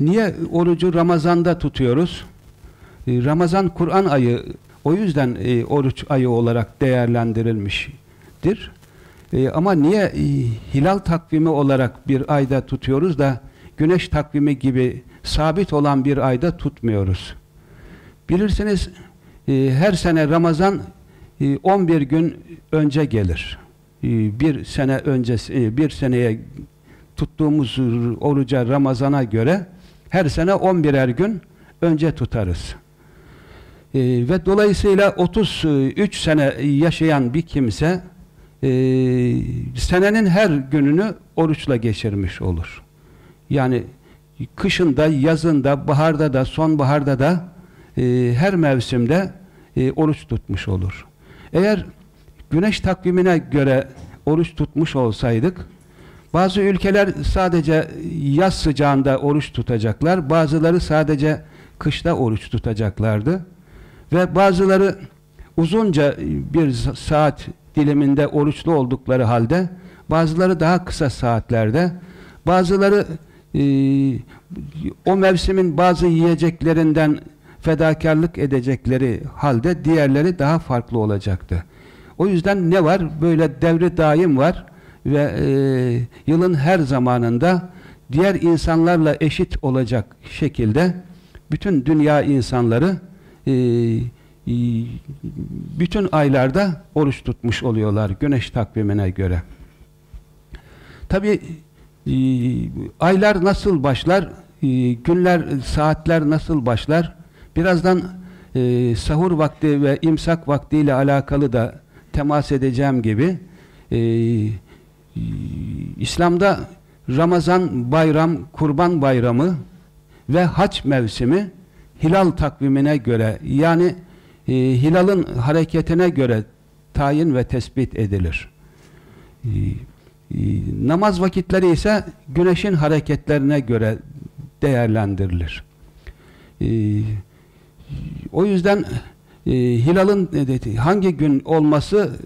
Niye orucu Ramazan'da tutuyoruz? E, Ramazan Kur'an ayı o yüzden e, oruç ayı olarak değerlendirilmiştir. E, ama niye e, hilal takvimi olarak bir ayda tutuyoruz da güneş takvimi gibi sabit olan bir ayda tutmuyoruz? Bilirsiniz her sene Ramazan e, 11 gün önce gelir. Bir sene öncesi, bir seneye tuttuğumuz oruca Ramazan'a göre her sene 11'er gün önce tutarız. E, ve dolayısıyla 33 sene yaşayan bir kimse e, senenin her gününü oruçla geçirmiş olur. Yani kışında, yazında, baharda da, sonbaharda da e, her mevsimde e, oruç tutmuş olur. Eğer güneş takvimine göre oruç tutmuş olsaydık bazı ülkeler sadece yaz sıcağında oruç tutacaklar, bazıları sadece kışta oruç tutacaklardı. Ve bazıları uzunca bir saat diliminde oruçlu oldukları halde, bazıları daha kısa saatlerde, bazıları e, o mevsimin bazı yiyeceklerinden fedakarlık edecekleri halde diğerleri daha farklı olacaktı. O yüzden ne var? Böyle devri daim var ve e, yılın her zamanında diğer insanlarla eşit olacak şekilde bütün dünya insanları e, e, bütün aylarda oruç tutmuş oluyorlar güneş takvimine göre. Tabi e, aylar nasıl başlar? E, günler, saatler nasıl başlar? Birazdan e, sahur vakti ve imsak vakti ile alakalı da temas edeceğim gibi e, İslam'da Ramazan, bayram, kurban bayramı ve haç mevsimi hilal takvimine göre yani e, hilalın hareketine göre tayin ve tespit edilir. E, e, namaz vakitleri ise güneşin hareketlerine göre değerlendirilir. E, o yüzden e, hilalın e, hangi gün olması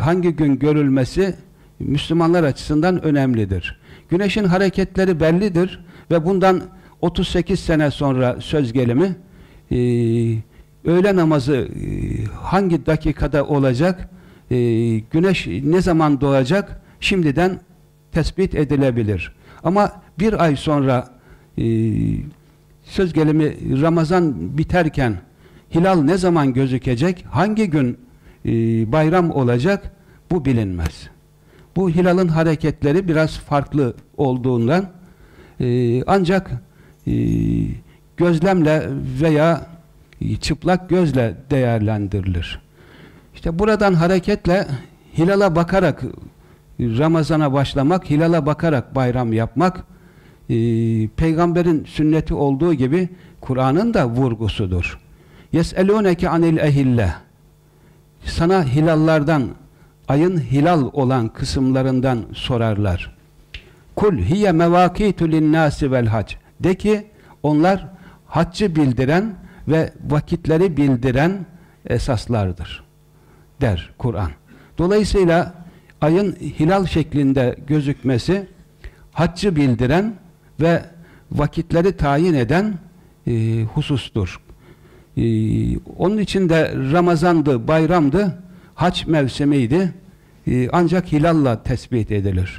hangi gün görülmesi Müslümanlar açısından önemlidir. Güneşin hareketleri bellidir ve bundan 38 sene sonra söz gelimi e, öğle namazı e, hangi dakikada olacak e, güneş ne zaman doğacak şimdiden tespit edilebilir. Ama bir ay sonra e, söz gelimi Ramazan biterken hilal ne zaman gözükecek, hangi gün e, bayram olacak bu bilinmez. Bu hilalın hareketleri biraz farklı olduğundan e, ancak e, gözlemle veya e, çıplak gözle değerlendirilir. İşte buradan hareketle hilala bakarak Ramazana başlamak, hilala bakarak bayram yapmak e, peygamberin sünneti olduğu gibi Kur'an'ın da vurgusudur. يَسْأَلُونَكَ anil ehille sana hilallardan, ayın hilal olan kısımlarından sorarlar. Kul hiye mevakitu linnâsi vel hac. De ki onlar haccı bildiren ve vakitleri bildiren esaslardır. Der Kur'an. Dolayısıyla ayın hilal şeklinde gözükmesi haccı bildiren ve vakitleri tayin eden e, husustur. E, onun için de Ramazan'dı, bayramdı, haç mevsimiydi. E, ancak hilalla tespit edilir.